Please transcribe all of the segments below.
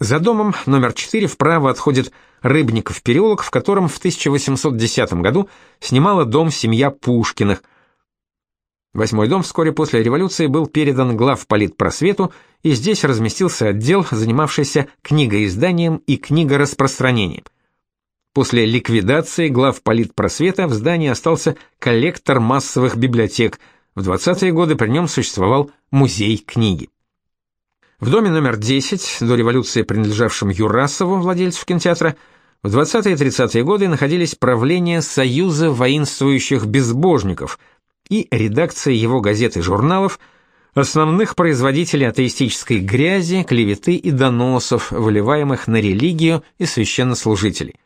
За домом номер 4 вправо отходит Рыбников переулок, в котором в 1810 году снимала дом семья Пушкиных. Восьмой дом вскоре после революции был передан главполитпросвету, и здесь разместился отдел, занимавшийся книгоизданием и книгораспространением. После ликвидации главполитпросвета в здании остался коллектор массовых библиотек. В 20-е годы при нем существовал музей книги. В доме номер 10, до революции принадлежавшем Юрасову, владельцу кинотеатра, в 20-е и 30-е годы находились правления Союза воинствующих безбожников и редакция его газет и журналов, основных производителей атеистической грязи, клеветы и доносов, выливаемых на религию и священнослужителей.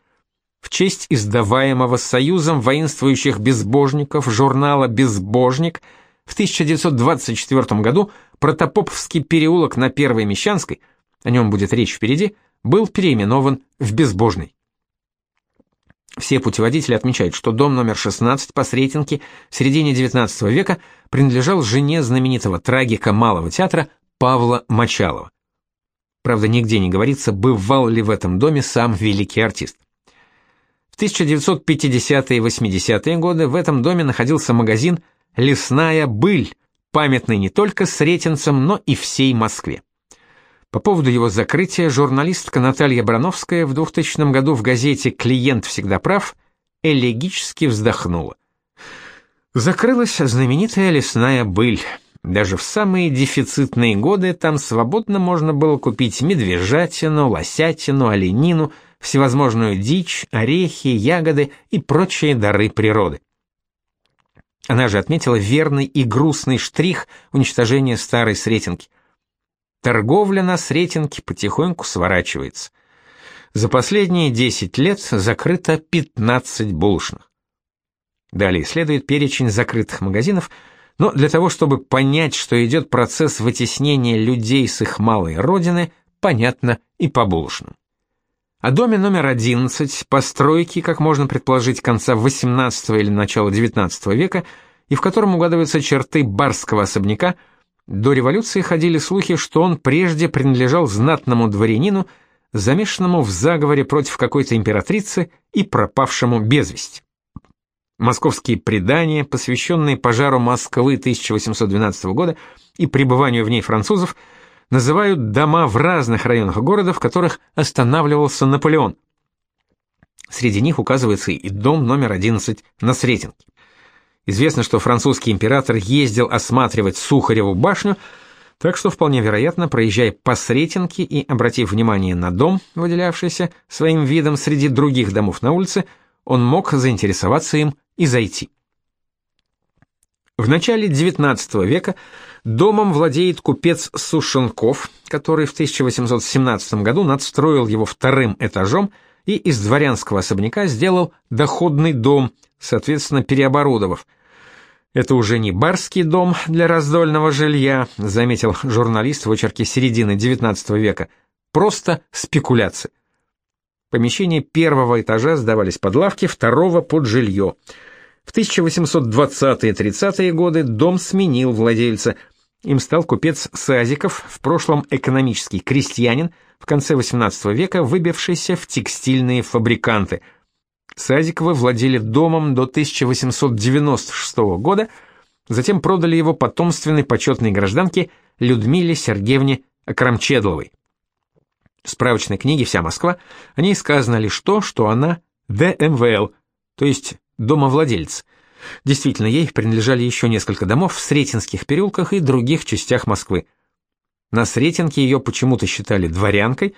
В честь издаваемого Союзом воинствующих безбожников журнала «Безбожник» в 1924 году Протопоповский переулок на Первой Мещанской, о нем будет речь впереди, был переименован в Безбожный. Все путеводители отмечают, что дом номер 16 по Сретенке в середине XIX века принадлежал жене знаменитого трагика Малого театра Павла Мочалова. Правда, нигде не говорится, бывал ли в этом доме сам великий артист. В 1950-е и 80-е годы в этом доме находился магазин «Лесная быль», памятный не только сретенцам, но и всей Москве. По поводу его закрытия журналистка Наталья Брановская в 2000 году в газете «Клиент всегда прав» элегически вздохнула. Закрылась знаменитая лесная быль. Даже в самые дефицитные годы там свободно можно было купить медвежатину, лосятину, оленину, всевозможную дичь, орехи, ягоды и прочие дары природы. Она же отметила верный и грустный штрих уничтожения старой Сретенки. Торговля на Сретенке потихоньку сворачивается. За последние 10 лет закрыто 15 булочных. Далее следует перечень закрытых магазинов, но для того, чтобы понять, что идет процесс вытеснения людей с их малой родины, понятно и по булочным. О доме номер 11, постройки, как можно предположить, конца XVIII или начала XIX века, и в котором угадываются черты барского особняка, до революции ходили слухи, что он прежде принадлежал знатному дворянину, замешанному в заговоре против какой-то императрицы и пропавшему без вести. Московские предания, посвященные пожару Москвы 1812 года и пребыванию в ней французов, называют дома в разных районах города, в которых останавливался Наполеон. Среди них указывается и дом номер 11 на Сретенке. Известно, что французский император ездил осматривать Сухареву башню, так что вполне вероятно, проезжая по Сретенке и обратив внимание на дом, выделявшийся своим видом среди других домов на улице, он мог заинтересоваться им и зайти. В начале XIX века домом владеет купец Сушенков, который в 1817 году надстроил его вторым этажом и из дворянского особняка сделал доходный дом, соответственно, переоборудовав. Это уже не барский дом для раздольного жилья, заметил журналист в очерке середины XIX века, просто спекуляция. Помещения первого этажа сдавались под лавки, второго под жилье – в 1820-30-е годы дом сменил владельца. Им стал купец Сазиков, в прошлом экономический крестьянин, в конце XVIII века выбившийся в текстильные фабриканты. Сазиковы владели домом до 1896 года, затем продали его потомственной почетной гражданке Людмиле Сергеевне Крамчедловой. В справочной книге «Вся Москва» о ней сказано лишь то, что она ДМВЛ, то есть домовладелец. Действительно, ей принадлежали еще несколько домов в Сретенских переулках и других частях Москвы. На Сретенке ее почему-то считали дворянкой.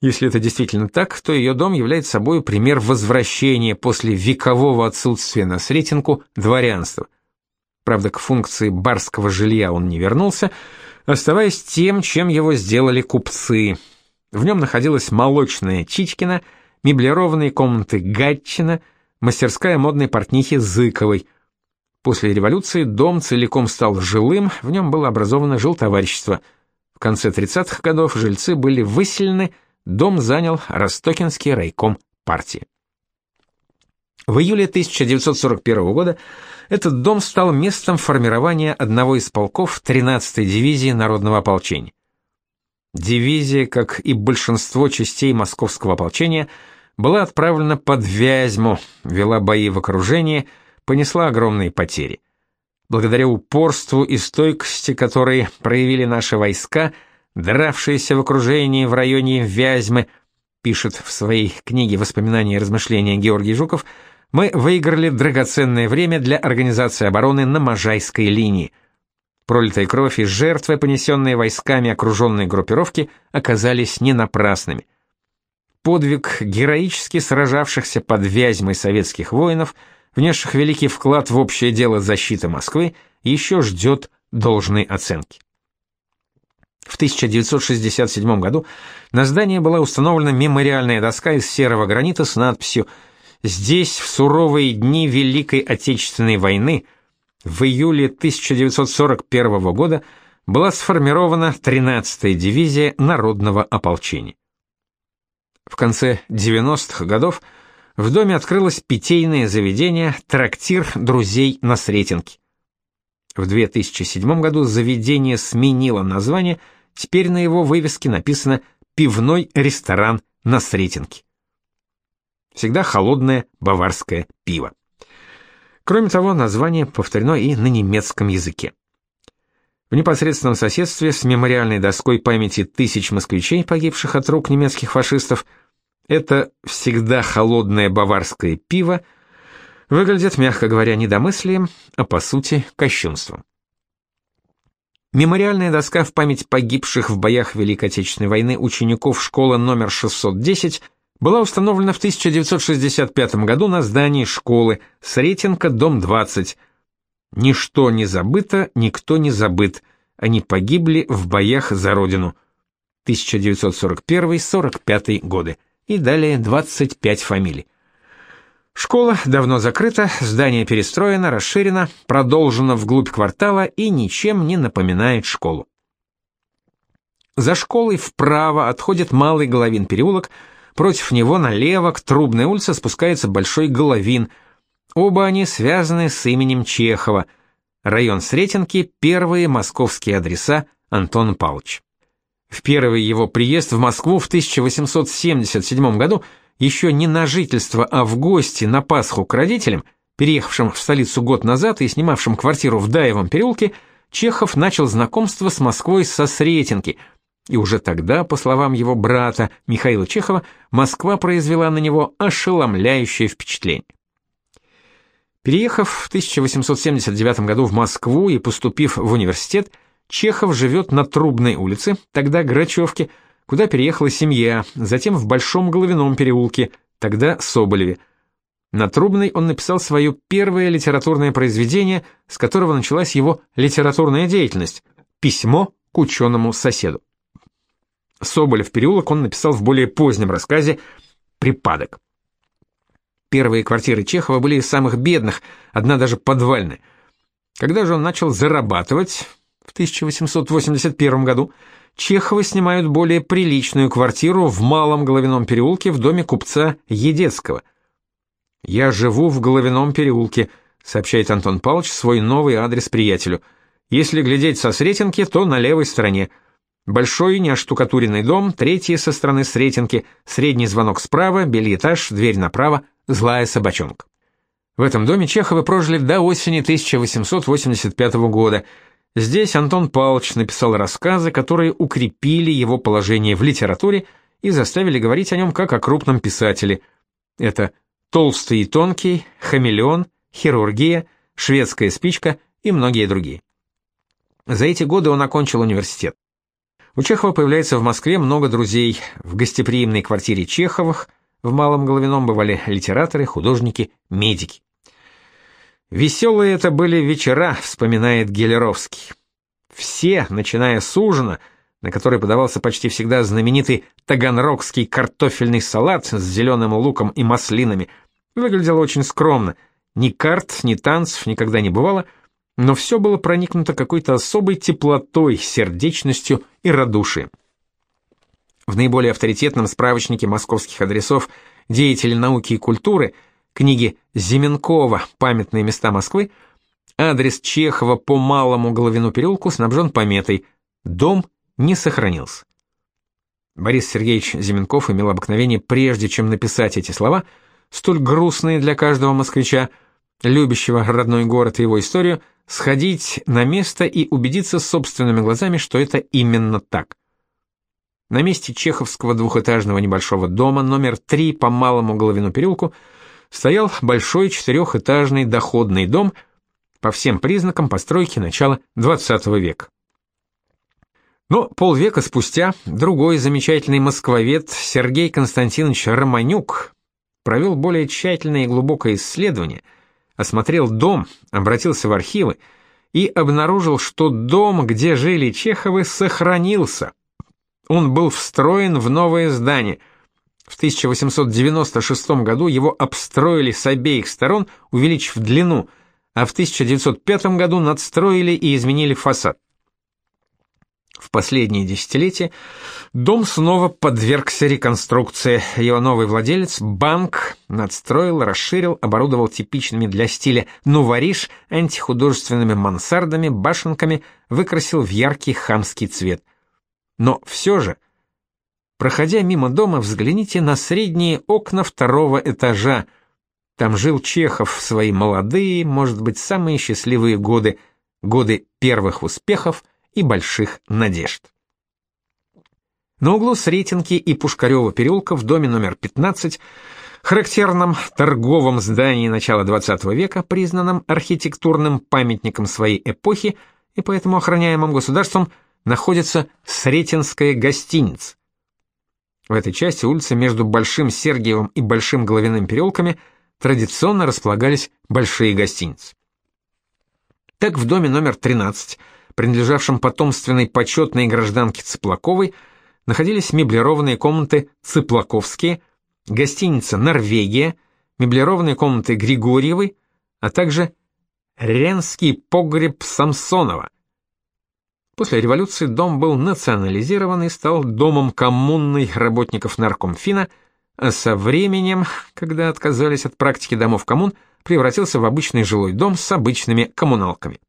Если это действительно так, то ее дом является собой пример возвращения после векового отсутствия на Сретенку дворянства. Правда, к функции барского жилья он не вернулся, оставаясь тем, чем его сделали купцы. В нем находилась молочная Чичкина, меблированные комнаты Гатчина – мастерская модной портнихи Зыковой. После революции дом целиком стал жилым, в нем было образовано жилтоварищество. В конце 30-х годов жильцы были выселены, дом занял Ростокинский райком партии. В июле 1941 года этот дом стал местом формирования одного из полков 13-й дивизии народного ополчения. Дивизия, как и большинство частей московского ополчения, была отправлена под Вязьму, вела бои в окружении, понесла огромные потери. Благодаря упорству и стойкости, которые проявили наши войска, дравшиеся в окружении в районе Вязьмы, пишет в своей книге «Воспоминания и размышления» Георгий Жуков, мы выиграли драгоценное время для организации обороны на Можайской линии. Пролитая кровь и жертвы, понесенные войсками окруженной группировки, оказались не напрасными. Подвиг героически сражавшихся под Вязьмой советских воинов – внесших великий вклад в общее дело защиты Москвы, еще ждет должной оценки. В 1967 году на здании была установлена мемориальная доска из серого гранита с надписью «Здесь в суровые дни Великой Отечественной войны в июле 1941 года была сформирована 13-я дивизия народного ополчения». В конце 90-х годов в доме открылось питейное заведение «Трактир друзей на Сретенке». В 2007 году заведение сменило название, теперь на его вывеске написано «Пивной ресторан на Сретенке». Всегда холодное баварское пиво. Кроме того, название повторено и на немецком языке. В непосредственном соседстве с мемориальной доской памяти тысяч москвичей, погибших от рук немецких фашистов, это всегда холодное баварское пиво выглядит, мягко говоря, недомыслием, а по сути кощунством. Мемориальная доска в память погибших в боях Великой Отечественной войны учеников школы номер 610 была установлена в 1965 году на здании школы Сретенка, дом 20. Ничто не забыто, никто не забыт. Они погибли в боях за родину. 1941-45 годы и далее 25 фамилий. Школа давно закрыта, здание перестроено, расширено, продолжено вглубь квартала и ничем не напоминает школу. За школой вправо отходит Малый Головин переулок, против него налево к Трубной улице спускается Большой Головин. Оба они связаны с именем Чехова. Район Сретенки – первые московские адреса Антон Павлович. В первый его приезд в Москву в 1877 году, еще не на жительство, а в гости на Пасху к родителям, переехавшим в столицу год назад и снимавшим квартиру в Даевом переулке, Чехов начал знакомство с Москвой со Сретенки, и уже тогда, по словам его брата Михаила Чехова, Москва произвела на него ошеломляющее впечатление. Переехав в 1879 году в Москву и поступив в университет, Чехов живет на Трубной улице, тогда Грачевке, куда переехала семья, затем в Большом Головином переулке, тогда Соболеве. На Трубной он написал свое первое литературное произведение, с которого началась его литературная деятельность «Письмо к ученому соседу». Соболев переулок он написал в более позднем рассказе «Припадок». Первые квартиры Чехова были из самых бедных, одна даже подвальная. Когда же он начал зарабатывать, в 1881 году Чеховы снимают более приличную квартиру в Малом Головином переулке в доме купца Едецкого. «Я живу в Головином переулке», — сообщает Антон Павлович свой новый адрес приятелю. «Если глядеть со Сретенки, то на левой стороне. Большой неоштукатуренный дом, третий со стороны Сретенки, средний звонок справа, бельэтаж, дверь направо, злая собачонка». В этом доме Чеховы прожили до осени 1885 года — Здесь Антон Павлович написал рассказы, которые укрепили его положение в литературе и заставили говорить о нем как о крупном писателе. Это «Толстый и тонкий», «Хамелеон», «Хирургия», «Шведская спичка» и многие другие. За эти годы он окончил университет. У Чехова появляется в Москве много друзей. В гостеприимной квартире Чеховых в Малом Головином бывали литераторы, художники, медики. Веселые это были вечера, вспоминает Гелеровский. Все, начиная с ужина, на который подавался почти всегда знаменитый таганрогский картофельный салат с зеленым луком и маслинами, выглядело очень скромно. Ни карт, ни танцев никогда не бывало, но все было проникнуто какой-то особой теплотой, сердечностью и радушием. В наиболее авторитетном справочнике московских адресов деятелей науки и культуры – книги Зименкова «Памятные места Москвы» адрес Чехова по Малому Головину переулку снабжен пометой «Дом не сохранился». Борис Сергеевич Зименков имел обыкновение, прежде чем написать эти слова, столь грустные для каждого москвича, любящего родной город и его историю, сходить на место и убедиться собственными глазами, что это именно так. На месте чеховского двухэтажного небольшого дома номер 3 по Малому Головину переулку стоял большой четырехэтажный доходный дом, по всем признакам постройки начала XX века. Но полвека спустя другой замечательный москвовед Сергей Константинович Романюк провел более тщательное и глубокое исследование, осмотрел дом, обратился в архивы и обнаружил, что дом, где жили Чеховы, сохранился. Он был встроен в новое здание. В 1896 году его обстроили с обеих сторон, увеличив длину, а в 1905 году надстроили и изменили фасад. В последние десятилетия дом снова подвергся реконструкции. Его новый владелец, банк, надстроил, расширил, оборудовал типичными для стиля нувариш антихудожественными мансардами, башенками, выкрасил в яркий хамский цвет. Но все же, проходя мимо дома, взгляните на средние окна второго этажа. Там жил Чехов в свои молодые, может быть, самые счастливые годы, годы первых успехов – и больших надежд. На углу Сретенки и Пушкарева переулка в доме номер 15, характерном торговом здании начала XX века, признанном архитектурным памятником своей эпохи и поэтому охраняемым государством, находится Сретенская гостиница. В этой части улицы между Большим Сергиевым и Большим Головиным переулками традиционно располагались большие гостиницы. Так в доме номер 13 принадлежавшем потомственной почетной гражданке Цыплаковой, находились меблированные комнаты Цыплаковские, гостиница «Норвегия», меблированные комнаты Григорьевой, а также Ренский погреб Самсонова. После революции дом был национализирован и стал домом коммунной работников наркомфина, а со временем, когда отказались от практики домов коммун, превратился в обычный жилой дом с обычными коммуналками.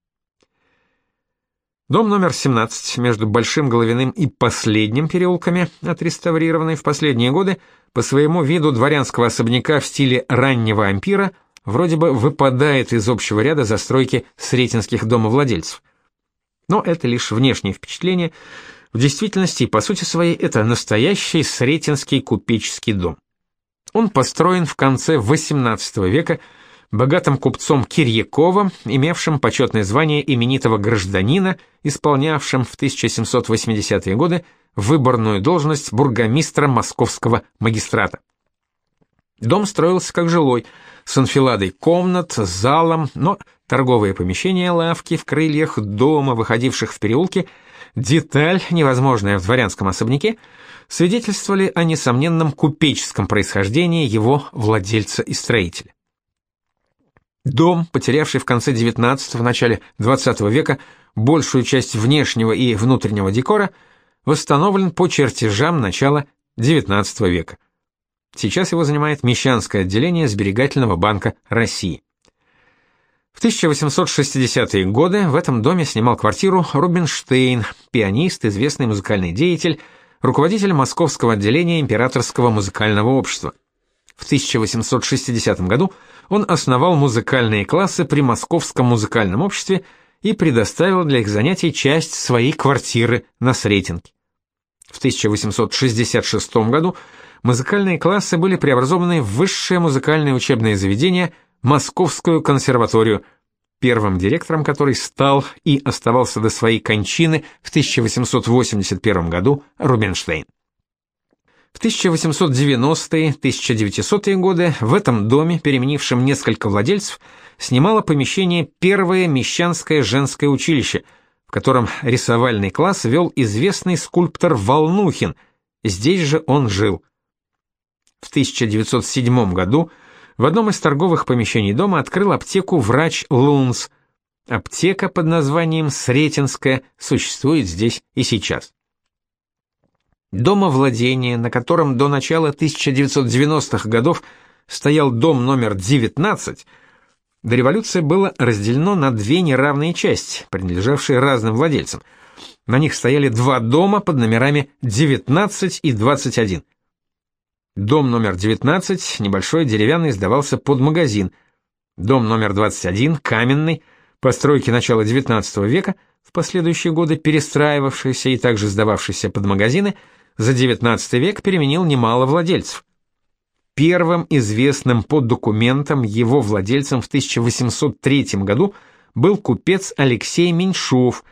Дом номер 17 между Большим Головиным и Последним переулками, отреставрированный в последние годы, по своему виду дворянского особняка в стиле раннего ампира, вроде бы выпадает из общего ряда застройки сретенских домовладельцев. Но это лишь внешнее впечатление. В действительности и по сути своей это настоящий сретенский купеческий дом. Он построен в конце XVIII века богатым купцом Кирьяковым, имевшим почетное звание именитого гражданина, исполнявшим в 1780-е годы выборную должность бургомистра московского магистрата. Дом строился как жилой, с анфиладой комнат, залом, но торговые помещения, лавки в крыльях дома, выходивших в переулки, деталь, невозможная в дворянском особняке, свидетельствовали о несомненном купеческом происхождении его владельца и строителя. Дом, потерявший в конце XIX – начале XX века большую часть внешнего и внутреннего декора, восстановлен по чертежам начала XIX века. Сейчас его занимает Мещанское отделение Сберегательного банка России. В 1860-е годы в этом доме снимал квартиру Рубинштейн, пианист, известный музыкальный деятель, руководитель Московского отделения Императорского музыкального общества. В 1860 году он основал музыкальные классы при Московском музыкальном обществе и предоставил для их занятий часть своей квартиры на Сретенке. В 1866 году музыкальные классы были преобразованы в высшее музыкальное учебное заведение Московскую консерваторию, первым директором которой стал и оставался до своей кончины в 1881 году Рубинштейн. В 1890-1900-е годы в этом доме, переменившем несколько владельцев, снимало помещение первое Мещанское женское училище, в котором рисовальный класс вел известный скульптор Волнухин, здесь же он жил. В 1907 году в одном из торговых помещений дома открыл аптеку врач Лунс. Аптека под названием Сретенская существует здесь и сейчас. Домовладение, на котором до начала 1990-х годов стоял дом номер 19, до революции было разделено на две неравные части, принадлежавшие разным владельцам. На них стояли два дома под номерами 19 и 21. Дом номер 19, небольшой деревянный, сдавался под магазин. Дом номер 21, каменный, постройки начала XIX века, в последующие годы перестраивавшийся и также сдававшийся под магазины, за XIX век переменил немало владельцев. Первым известным под документом его владельцем в 1803 году был купец Алексей Меньшов.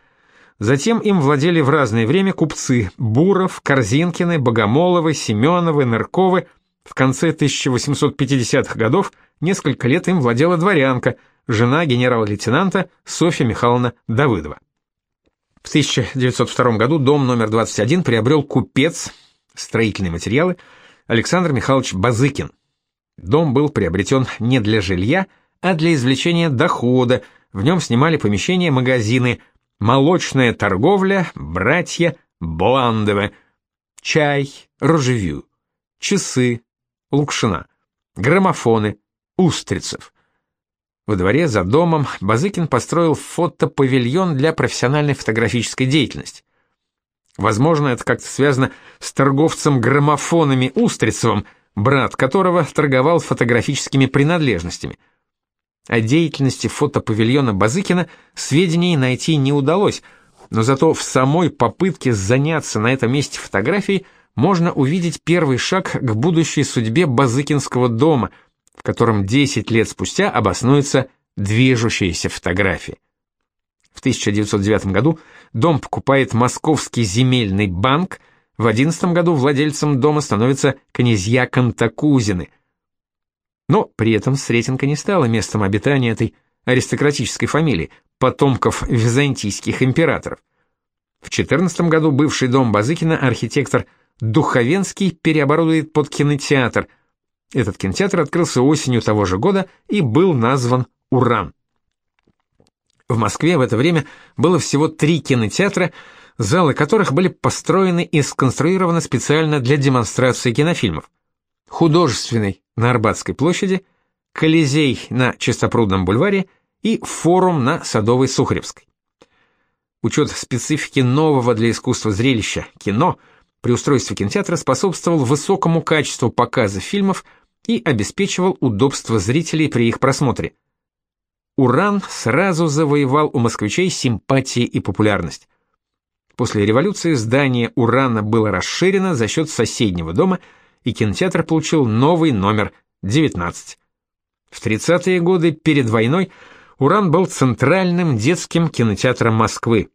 Затем им владели в разное время купцы Буров, Корзинкины, Богомоловы, Семеновы, Нырковы. В конце 1850-х годов несколько лет им владела дворянка, жена генерал-лейтенанта Софья Михайловна Давыдова. В 1902 году дом номер 21 приобрел купец, строительные материалы, Александр Михайлович Базыкин. Дом был приобретен не для жилья, а для извлечения дохода, в нем снимали помещения магазины «Молочная торговля», «Братья», «Бландовы», «Чай», «Рожевью», «Часы», «Лукшина», «Граммофоны», «Устрицев». Во дворе за домом Базыкин построил фотопавильон для профессиональной фотографической деятельности. Возможно, это как-то связано с торговцем граммофонами Устрицевым, брат которого торговал фотографическими принадлежностями. О деятельности фотопавильона Базыкина сведений найти не удалось, но зато в самой попытке заняться на этом месте фотографией можно увидеть первый шаг к будущей судьбе Базыкинского дома, в котором 10 лет спустя обоснуется движущаяся фотография. В 1909 году дом покупает Московский земельный банк, в 11 году владельцем дома становятся князья Кантакузины. Но при этом Сретенка не стала местом обитания этой аристократической фамилии, потомков византийских императоров. В 14 году бывший дом Базыкина архитектор Духовенский переоборудует под кинотеатр. Этот кинотеатр открылся осенью того же года и был назван «Уран». В Москве в это время было всего три кинотеатра, залы которых были построены и сконструированы специально для демонстрации кинофильмов. Художественный на Арбатской площади, Колизей на Чистопрудном бульваре и Форум на Садовой Сухаревской. Учет специфики нового для искусства зрелища кино при устройстве кинотеатра способствовал высокому качеству показа фильмов и обеспечивал удобство зрителей при их просмотре. Уран сразу завоевал у москвичей симпатии и популярность. После революции здание Урана было расширено за счет соседнего дома, и кинотеатр получил новый номер 19. В 30-е годы перед войной Уран был центральным детским кинотеатром Москвы.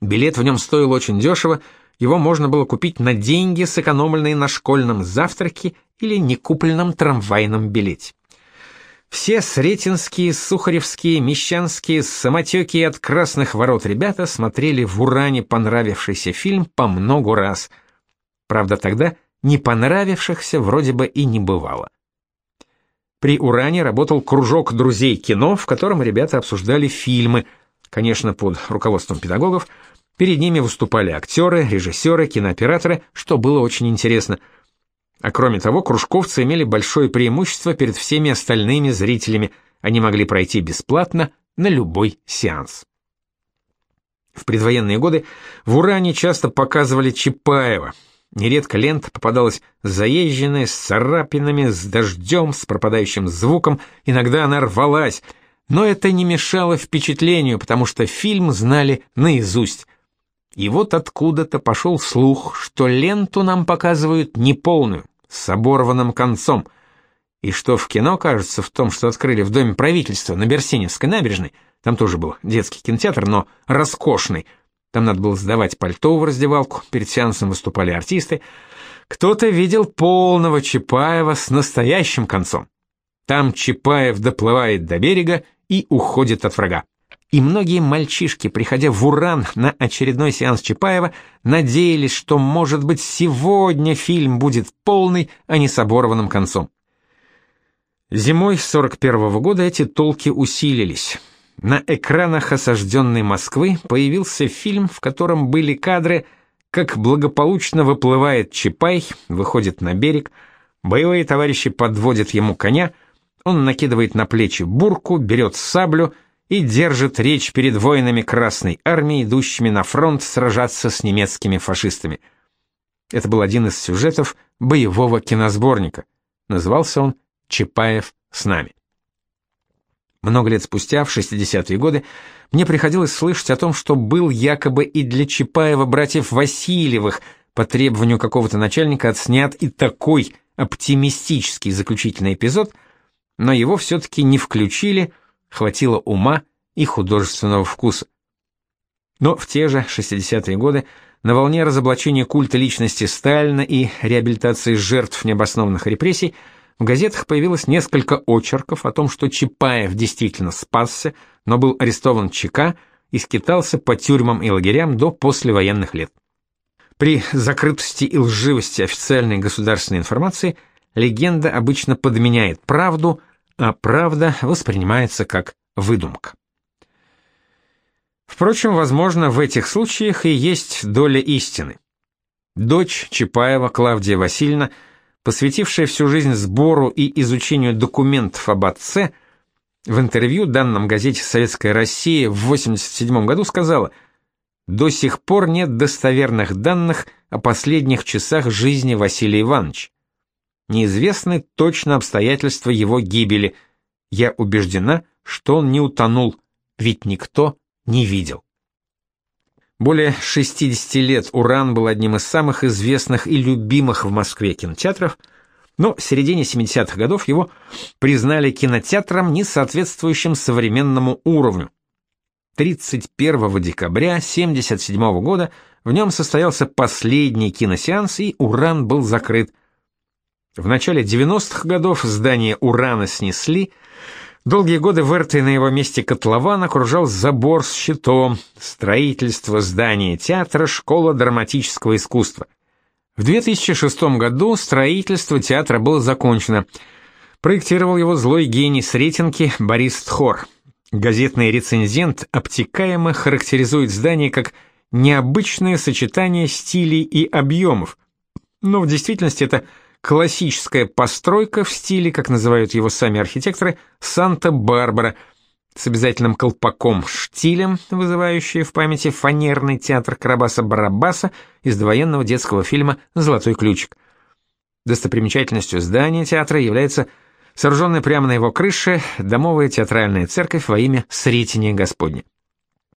Билет в нем стоил очень дешево, его можно было купить на деньги, сэкономленные на школьном завтраке или некупленном трамвайном билете. Все сретенские, сухаревские, мещанские, самотеки от красных ворот ребята смотрели в Уране понравившийся фильм по многу раз. Правда, тогда не понравившихся вроде бы и не бывало. При Уране работал кружок друзей кино, в котором ребята обсуждали фильмы, конечно, под руководством педагогов. Перед ними выступали актеры, режиссеры, кинооператоры, что было очень интересно – а кроме того, кружковцы имели большое преимущество перед всеми остальными зрителями, они могли пройти бесплатно на любой сеанс. В предвоенные годы в Уране часто показывали Чапаева. Нередко лента попадалась заезженная, с царапинами, с дождем, с пропадающим звуком, иногда она рвалась, но это не мешало впечатлению, потому что фильм знали наизусть. И вот откуда-то пошел слух, что ленту нам показывают неполную, с оборванным концом. И что в кино кажется в том, что открыли в Доме правительства на Берсеневской набережной, там тоже был детский кинотеатр, но роскошный, там надо было сдавать пальто в раздевалку, перед сеансом выступали артисты, кто-то видел полного Чапаева с настоящим концом. Там Чапаев доплывает до берега и уходит от врага и многие мальчишки, приходя в Уран на очередной сеанс Чапаева, надеялись, что, может быть, сегодня фильм будет полный, а не с оборванным концом. Зимой 41 -го года эти толки усилились. На экранах осажденной Москвы появился фильм, в котором были кадры, как благополучно выплывает Чапай, выходит на берег, боевые товарищи подводят ему коня, он накидывает на плечи бурку, берет саблю — и держит речь перед воинами Красной армии, идущими на фронт сражаться с немецкими фашистами. Это был один из сюжетов боевого киносборника. Назывался он «Чапаев с нами». Много лет спустя, в 60-е годы, мне приходилось слышать о том, что был якобы и для Чапаева братьев Васильевых по требованию какого-то начальника отснят и такой оптимистический заключительный эпизод, но его все-таки не включили, хватило ума и художественного вкуса. Но в те же 60-е годы на волне разоблачения культа личности Сталина и реабилитации жертв необоснованных репрессий в газетах появилось несколько очерков о том, что Чапаев действительно спасся, но был арестован ЧК и скитался по тюрьмам и лагерям до послевоенных лет. При закрытости и лживости официальной государственной информации легенда обычно подменяет правду, а правда воспринимается как выдумка. Впрочем, возможно, в этих случаях и есть доля истины. Дочь Чапаева Клавдия Васильевна, посвятившая всю жизнь сбору и изучению документов об отце, в интервью данном газете «Советская Россия» в 1987 году сказала «До сих пор нет достоверных данных о последних часах жизни Василия Ивановича. Неизвестны точно обстоятельства его гибели. Я убеждена, что он не утонул, ведь никто не видел. Более 60 лет «Уран» был одним из самых известных и любимых в Москве кинотеатров, но в середине 70-х годов его признали кинотеатром, не соответствующим современному уровню. 31 декабря 1977 года в нем состоялся последний киносеанс, и «Уран» был закрыт. В начале 90-х годов здание «Урана» снесли, Долгие годы в Эрте на его месте котлован окружал забор с щитом, строительство здания театра, школа драматического искусства. В 2006 году строительство театра было закончено. Проектировал его злой гений Сретенки Борис Тхор. Газетный рецензент обтекаемо характеризует здание как необычное сочетание стилей и объемов. Но в действительности это классическая постройка в стиле, как называют его сами архитекторы, Санта-Барбара, с обязательным колпаком, штилем, вызывающий в памяти фанерный театр Карабаса-Барабаса из довоенного детского фильма «Золотой ключик». Достопримечательностью здания театра является сооруженная прямо на его крыше домовая театральная церковь во имя Сретения Господня.